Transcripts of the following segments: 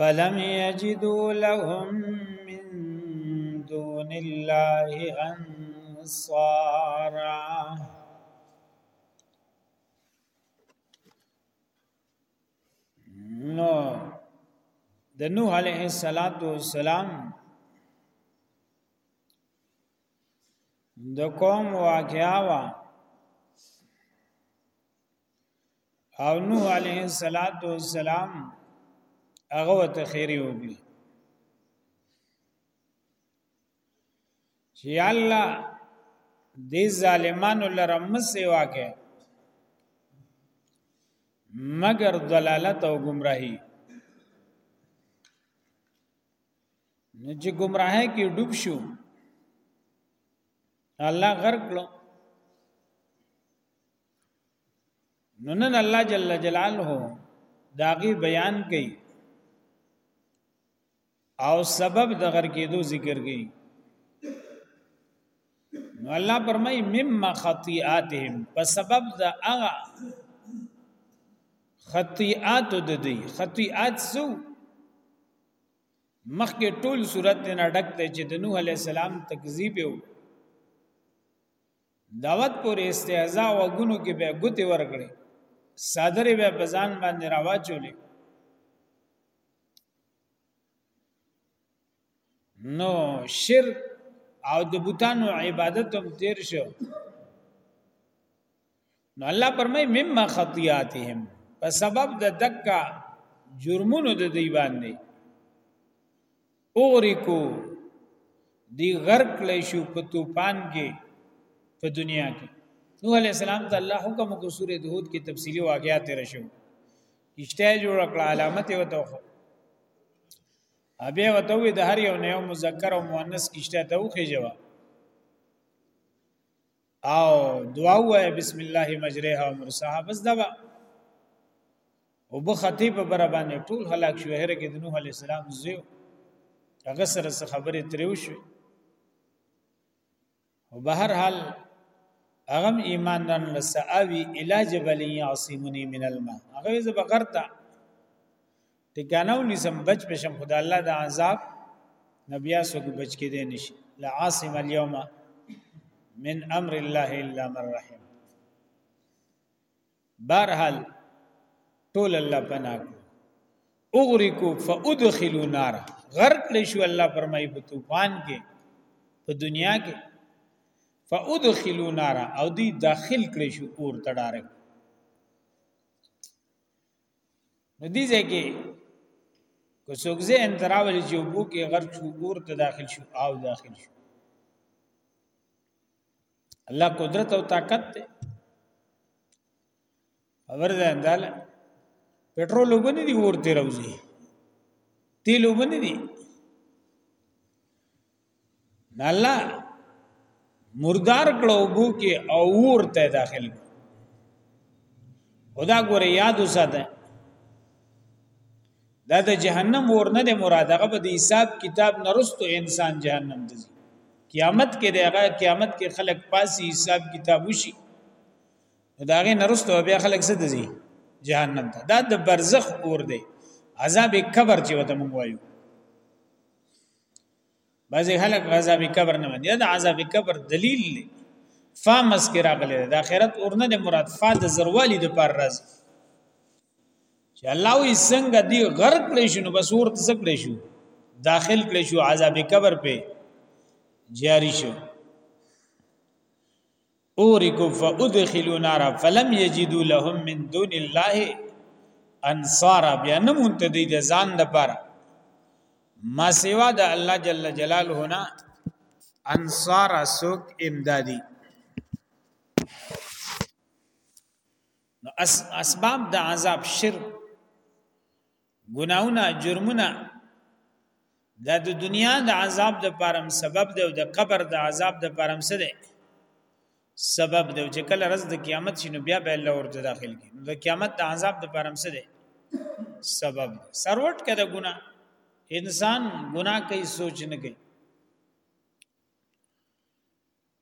فلم یجدو لهم من دون الله انصارا نو د نوح علیه السلام د قوم واقعا وا او نوح علیه السلام هغه وته خیری وګړي چې الله دې ظالمانو لره مسیوا کې مگر دلالت او گمراهی نه چې گمراهی کې ډوب شو الله غرق کړو نو نن الله جل جلاله داغي بیان کوي او سبب د غر کېدو ذکر کوي نو الله پرمای مما خطیاتهم په سبب د هغه خطیات د دی خطیات سو مخکې ټول صورت نه ډک ته چې د نوح علی السلام تکذیب یو دعوت پورې استهزاء وګونو کې به ګوتې ورکړي صادرې به بزان باندې راواچولې نو شرک او د بوتانو عبادت هم تیر شو نو الله پرمای مما خطیاتهم په سبب د دکا جرمونو د دی باندې اوریکو دی غرق لې شو په طوفان کې په دنیا کې نو علی السلام ته الله حکم کو سورې د هود کې تفصیلی واقعات تیر شو کشته جوړ کړه علامت وته ابه وته وی د هر یو نه مذکر او مؤنث کشته ته وخی جواب او دعا وای بسم الله مجریها و مرساها بس دا با او به خطیب بر باندې ټول هلاک شو هر کې د نوح علی السلام زیو هغه سره خبرې تریو شو او به هر حال اغم ایمان نن لساوی الی جبل یعصمنی من الماء هغه زبغرتا ټکانو نسم بچ بشم خدا الله د عذاب نبیا سو کو بچ کې دي نشي لا عاصم اليوم من امر الله الا من رحم بارحال ټول الله پنا کو اغرقو فادخلوا نار غرق لشو الله فرمایي په طوفان کې په دنیا کې فادخلوا نار او دی داخل کړی شو اور تډارک نو دې ځای کې که څوک ذهن ته راولي چې وبو کې غر شو اور ته داخل شو او داخل شو الله قدرت او طاقت دی خبر ده انداله پټرول وبني دي اور ته راوځي تیل وبني دي نه الله مردار کړو بو کې او ورته داخل خدا ګوره یاد وساته دا د جهنم ور نه دی مراد هغه په حساب کتاب نرستو انسان جهنم ته ځي قیامت کې دی هغه قیامت کې خلق پاسي حساب کتاب وشي دا هغه نرستو بیا خلق څه دي جهنم ته دا د برزخ اور دی عذاب قبر چې وته مونږ وایو بعضی خلک عذاب قبر نه مني دا عذاب قبر دلیل دی فا مسکر غلې د اخرت اورنه د مراد فا د زروالي د پر راز چې الله وي څنګه دی غرق کړی شنو بس ورته سکړی شو داخل کړی شو عذاب قبر په جاری شو اورکو فادخلوا نار فلم یجدوا لهم من دون الله انصار بیا نه مونته دی د ځان د پاره ما سیوا د الله جل جلاله نه انصار سوک امدادی نو اسباب د عذاب شرک ګناونه جرمونه دا د دنیا د عذاب د پرم سبب دی او د قبر د عذاب د پرم څه دی سبب دی چې کله رز د قیامت شنو بیا به الله ورته داخل کی د قیامت د عذاب د پرم څه دی سبب سروټ کده ګنا انسان ګنا کوي سوچ نه کوي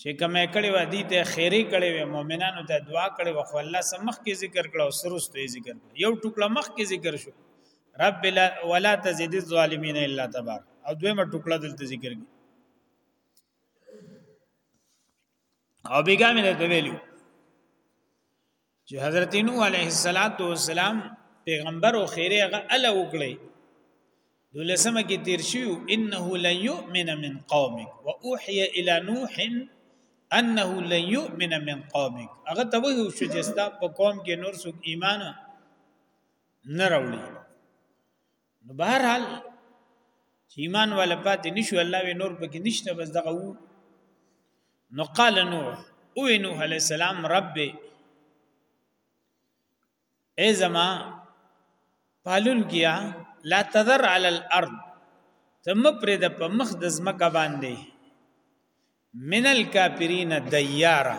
چې کمه کړي و دي ته خیره کړي و مؤمنانو ته دعا کړي و خو الله سمخ کې ذکر کړو سرستو ذکر کړو یو ټوکړه مخ کې ذکر شو رب لا ولا تزيد الظالمين الا تبار او دویمه ټوکړه دلته ذکر کړي او بیګا مې ته ویلو چې حضرت نو علیه السلام پیغمبر او خیره هغه ال وکړي دلسمه کې تیر شو انه لن يؤمن من قومك واوحي الى نوح انه لن يؤمن من قومك هغه ته وحي شو چې ستا په قوم کې نور څوک ایمان نه راوړي نو به هر حال چې ایمان ولا پاتې نشو الله وی نور پکې نشته بس دغه وو نو قال نوح او نوح علی السلام رب ای زما پالون کیا لا تذر علی الارض تم پر د په مخ د زمکه باندې من الکافرین دیارا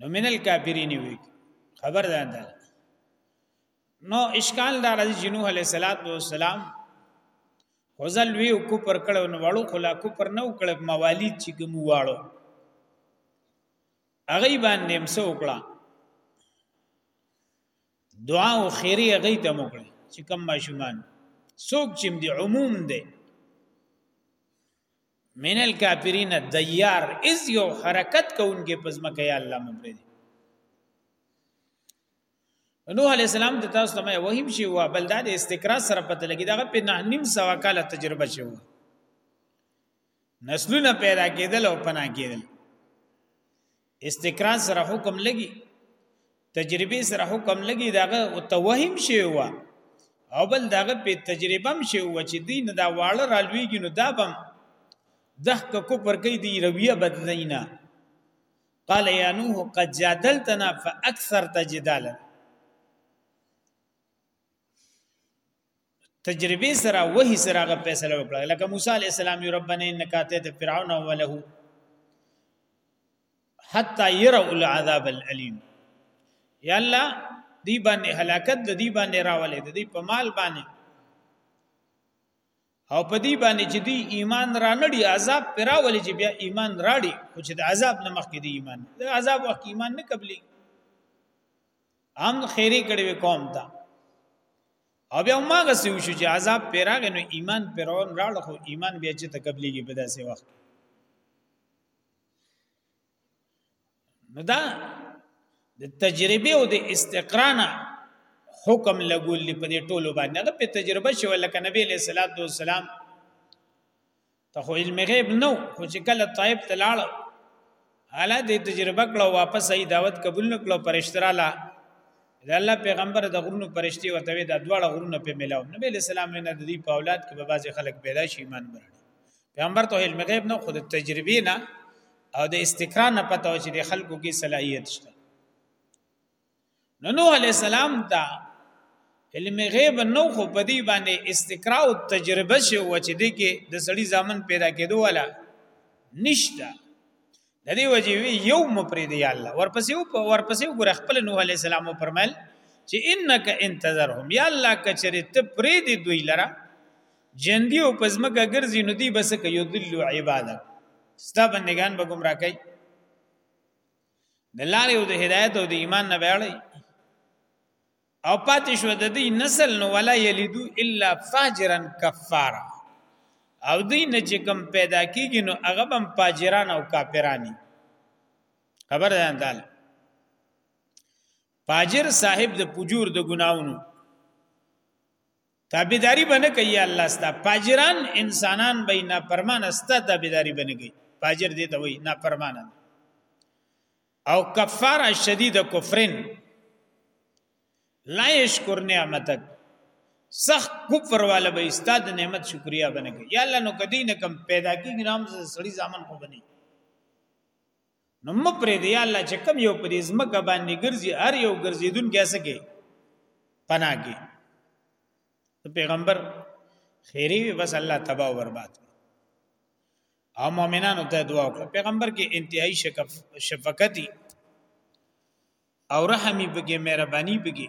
نو من الکافرین وی خبر ده ده نو اشکال دار از جنوح علیہ الصلات والسلام خوزل وی کو پر کړه نو وړو خلا کو پر نو کړه موالید چې کوم واړو هغه باندې هم سو کړه دعا او خیری هغه ته موکړه چې کوم ماشومان سوک چم دی عموم دی من الکافرین دیار از یو حرکت کوونکې پزما کې یا الله مونږ دې نوح علی السلام ته تاسو ته وحیم شي وا بل دا د استقرا سره پته لګی دا په نه نیم سوا کاله تجربه شو نسلونه پیدا کېدل او پنا کېدل استقرار سره حکم لګي تجربه سره حکم لګي داغه او توهم شي وا او بل داغه په تجربه هم شي و چې دین دا واړه رالویږي نو دا بم دحق کوپر کوي دی رویه بدلینا قال یا نوح قد جادلتنا فاكثرت جدالا تجربه سره وحي سره غو فیصله وکړه لکه موسی علی السلام یو ربنا انک اتیت فرعون وله حتا يروا العذاب الالم یا الله دی باندې هلاکت د دی باندې راولې د دی په مال باندې او په دې باندې چې دوی ایمان را نړي عذاب پراولي چې بیا ایمان راړي او چې د عذاب نه مخکې دی ایمان د عذاب وخت ایمان نه قبلي هم خیره کړي قوم ته او بیا ما غسي وشو چې عذاب پیراغ نو ایمان پیرون راړ خو ایمان بیا چې تکبلیږي په داسې وخت نو دا د تجربه او د استقرانه حکم لګول دی په دې ټولو باندې دا په تجربه شو لکه نبی له صلوات و سلام ته خو علم غیب نو خو چې کله طائب ته لاړ حالا دې تجربه کړو واپس ای دعوت قبول نکړو پرشتراله دا الله پیغمبر د غرونو پرشتي ورته د دواړه غرونو په ملاو نبی له سلام نه د دې په اولاد کې به بعضي خلک پیدا شي ایمان بر پیغمبر ته علم غیب نه خود تجربه نه او د استقرا نه پته و چې د خلکو کې صلاحیت شته نو نوح علی السلام دا علم غیب نو خو په دې باندې استقرا او تجربه شو چې د کې د سړی ځامن پیدا کېدو ولا نشته د دې وجه وی یو مپری دی الله ورپسې ورپسې ګور خپل نوح علی السلام فرمایل چې انک انتظرهم یا الله کچری ته پری دی دوی لره جندي او پزمکه ګرځي نو دی بس ک یذل عبادت ستا بندگان به گمراه کوي د لارې او د هدایت او د ایمان نه ویړی او پاتې شو د دې نسل نو ولا یلدو الا فاجرا کفارا او دې نه چې کم پیدا کیږي نو هغه هم فاجران او کافرانی خبر ده اندال فاجر صاحب د پجور د ګناونو تابعداري بنه کوي الله ستا فاجران انسانان به نه پرمان ستا تابعداري بنه کوي فاجر دې ته وای نه پرمان او کفاره شدید کفرن لا یشکر نعمتک سخت کفر والا به استاد نعمت شکریا بنګي یا الله نو کدی نه کم پیدا کیږي نام سړی ځامن خو بني نو مپرې دی الله چې کم یو پرې زمکه باندې ګرځي هر یو ګرځیدون کې اسکه پناګي پیغمبر خیری وی بس الله تبا و برباد او مؤمنانو ته دعا وکړه پیغمبر کې انتهایی شفقتی او رحمی بګي مهرباني بګي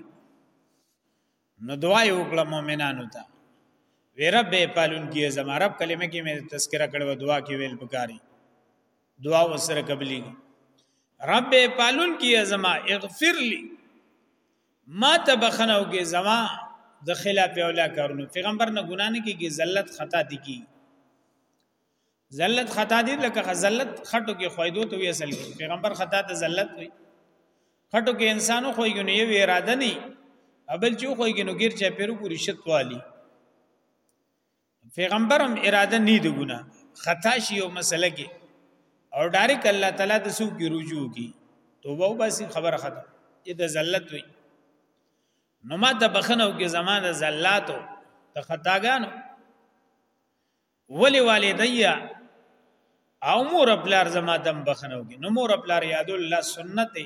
نو دعا یې وکړه مؤمنانو ته وی رب پالون کې زما رب کلمه کې مې تذکرہ کړو دعا کې ویل پکاري دعا وسره قبلي رب پالون کې زما اغفر لي ما ته بخنو کې زما د خلاف اولا کارونه پیغمبر نه ګنا نه کیږي ذلت خطا دي کی ذلت خطا دی لکه ذلت خټو کې خویدو ته وی اصل کې پیغمبر خطا ته ذلت وی خټو کې انسانو خویږي نه وی اراده نه ابل چې خویږي نو غیر چا پیرو کو رشت والی پیغمبر هم اراده نه دی ګنا خطا شی او مسله کې او ډایرک الله تعالی د سو کې رجوع کی توبه وباسي خبره ختم دې د ذلت وی نو ما ته بخنو کې زمانه ذلاتو ته خطاګانو ولی والدیا او مور پلار زما دم بخنو کې نو مور پلار یاد الله سنت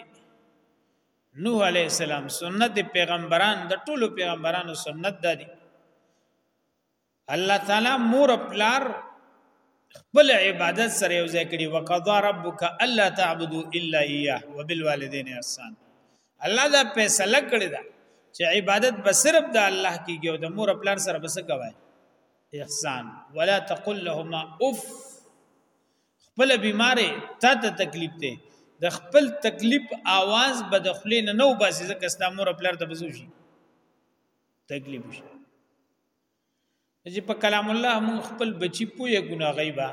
نوح علی السلام سنت پیغمبران د ټولو پیغمبرانو سنت ده دي الله تعالی مور پلار خپل عبادت سره یو ځای کړي وقضا ربک الا تعبدوا الا اياه وبالوالدين احسان الله دا فیصله کړی دا چې عبادت به صرف د الله کیږي او د مور پلار سره بس کوي احسان ولا تقل لهما اف خپل بیماره تا ته تکلیف ته د خپل تکلیف आवाज به د خلې نه نو باسي ځکه ستا مور خپل ته بزو شي تکلیف شي چې په کلام الله مون خپل بچی پوهه ګنا غیبا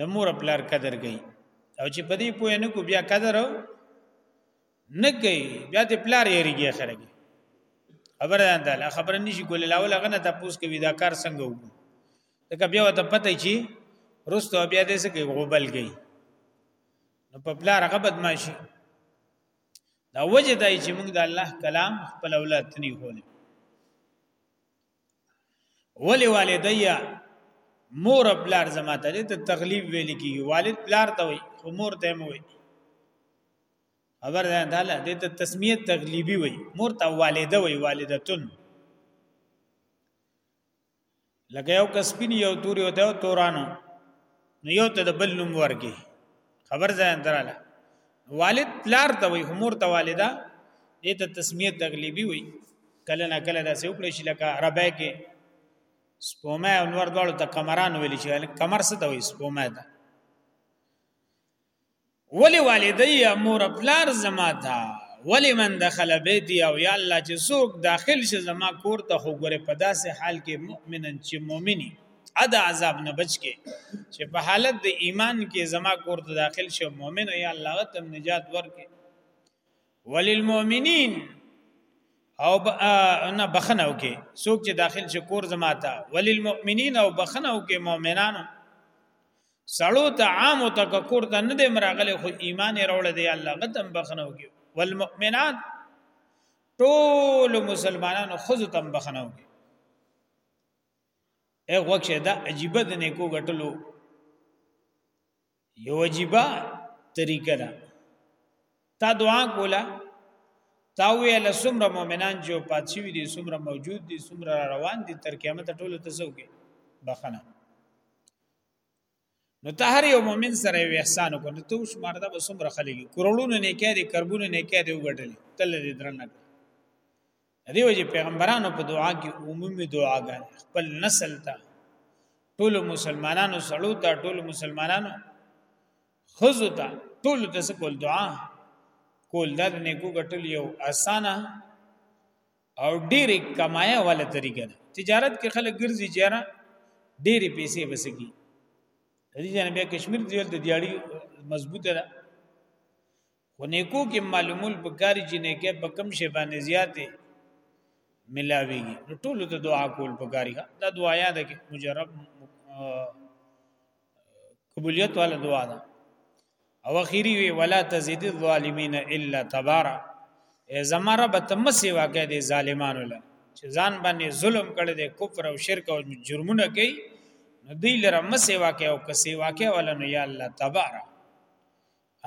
د مور خپل قدر گئی او چې په دې پوهه نه کو بیا قدر او نه کوي بیا ته پلار یې ریږي سره کې خبره ده لا خبره نشي کولای لاول هغه نه تاسو کوي دا کار څنګه وکړو دا بیا ته پته چی رستو بیا دې څه کې غوبل گئی نو په پلار هغه بدمعشي دا وجه دی چې موږ د الله کلام خپل اولاد نه کولای ولی والدیا مور پلار زما ته ته تغلیب ویل کی والد پلار ته وي خو مور ته مو وي خبر ده داله د ته تسمیه تغلیبی وای مور ته والده وای والدتون لکه یو کس پین یو تور یو دا تورانو نو یو ته د بل نوم ورګي خبر ده دراله والد لار ته وای مور ته والده د ته تسمیه تغلیبی وای کله نه کله دا سې وکړي چې لکه عربه کې سپومه او نور دواړو ته کمران ویل شي کمر څه ته وي سپومه ده ولی والدی یا مور پلار زما تا ولی من دخل بیتی او یا الله چې څوک داخل شه زما کور ته خو ګره په داسې حال کې مؤمنن چې مؤمنی ادا عذاب نه بچ کې چې په حالت د ایمان کې زما کور ته داخل شه مؤمن او یا الله تم نجات ورکې وللمؤمنین او نه بخنه وکي څوک چې داخل شي کور زماته وللمؤمنین او بخنه وکي مؤمنانو سړو ته عام او تککر ته نه دی مراغله خو ایمان راوړل دی الله غتم بخنو کې والمؤمنات ټول مسلمانانو خو تم بخنو کې اغه وخت دا عجیب د نیکو غټلو یو عجیب طریقه ده تا دعا کولا تا ویل سمره مؤمنان جو پاتشي دي سمره موجود دي سمره روان دي تر قیامت ټولو ته څوک بخنه نو ته هر یو مؤمن سره یو احسان وکړ نو ته شمار دا به څومره خلګي کروڑونو نه کې دي کربونو نه کې دي وګټل تل دې درنه دې وجه پیغمبرانو په دعا کې عمومي دعاګان خپل نسل ته ټول مسلمانانو سړو ته ټول مسلمانانو خزو ته ټول ته سکول دعا کول دا نه کو ګټل یو اسانه او ډېرې کمایه والا طریقه ده تجارت کې خلک ګرځي چیرې ډېرې پیسې بسکی دې جن بیا کشمیر دی ول د دیاړي مضبوطه ده خو نیکو کې معلومول په کاری چې نه کې په کم شی باندې زیاتې ملاويږي نو ټول ته دعا کول په کاری دا دعا یاد کې مجرب قبولیت والا دعا ده او اخیری وی ولا تزيد الظالمین الا تبارا ای زما رب ته مسی واکه دي ظالمانو له چې ځان باندې ظلم کړي دي کفر او شرک او جرمونه کوي نو دی لره مسی واکه او کسی واکه ولا نو یا الله تبارا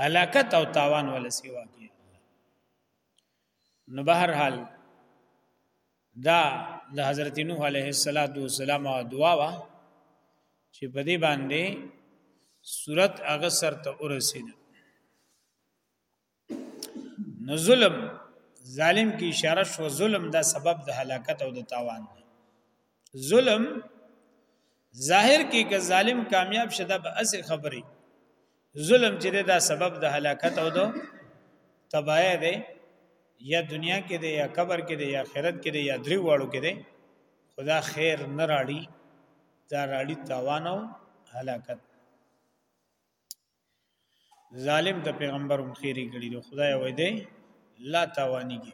هلاکت او تاوان ولا سی واکه نو بهر حال دا د حضرت نوح علیه السلام او دعا وا چې په دې باندې صورت هغه سر ته ورسید نو ظلم ظالم کی اشاره شو ظلم دا سبب د هلاکت او د تاوان دی ظلم ظاهر کې که ظالم کامیاب شته به اسه خبري ظلم چې دا سبب د هلاکت او د تباہی دی یا دنیا کې دی یا قبر کې دی یا آخرت کې دی یا درې واړو کې دی خدا خیر نه راړي دا راړي تاوان او هلاکت ظالم د پیغمبر مخيري کړي دی خدای وای دی لا تاوانيږي